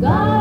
God.